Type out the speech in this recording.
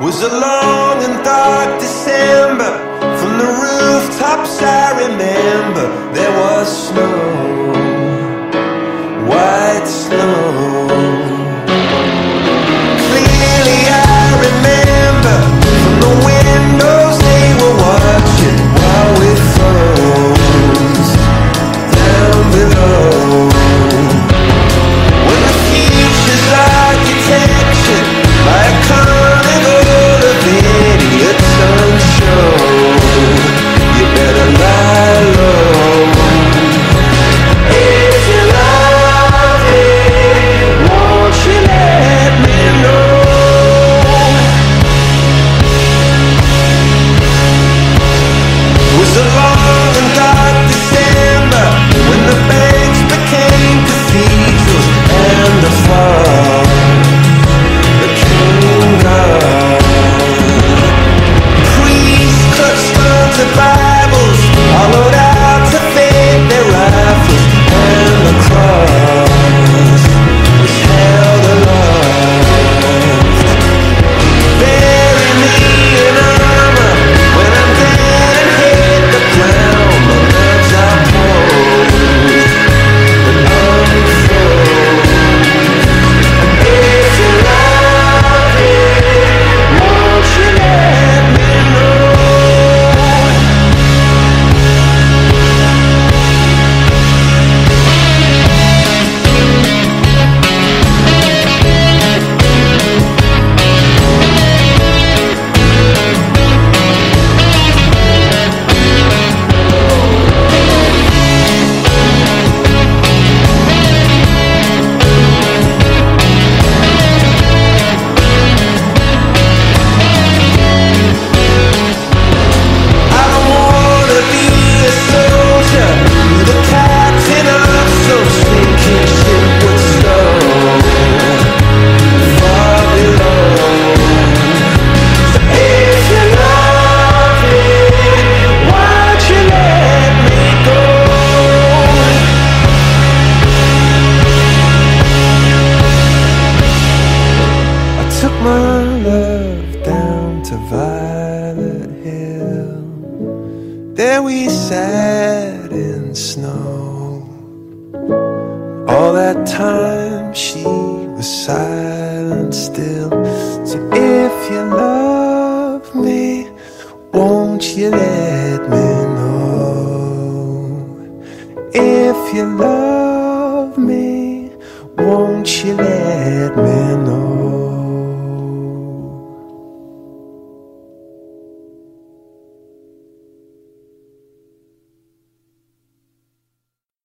was a long and dark December. From the rooftops, I remember there was snow. There we sat in snow. All that time she was silent still. So if you love me, won't you let me know? If you love me, won't you let me know?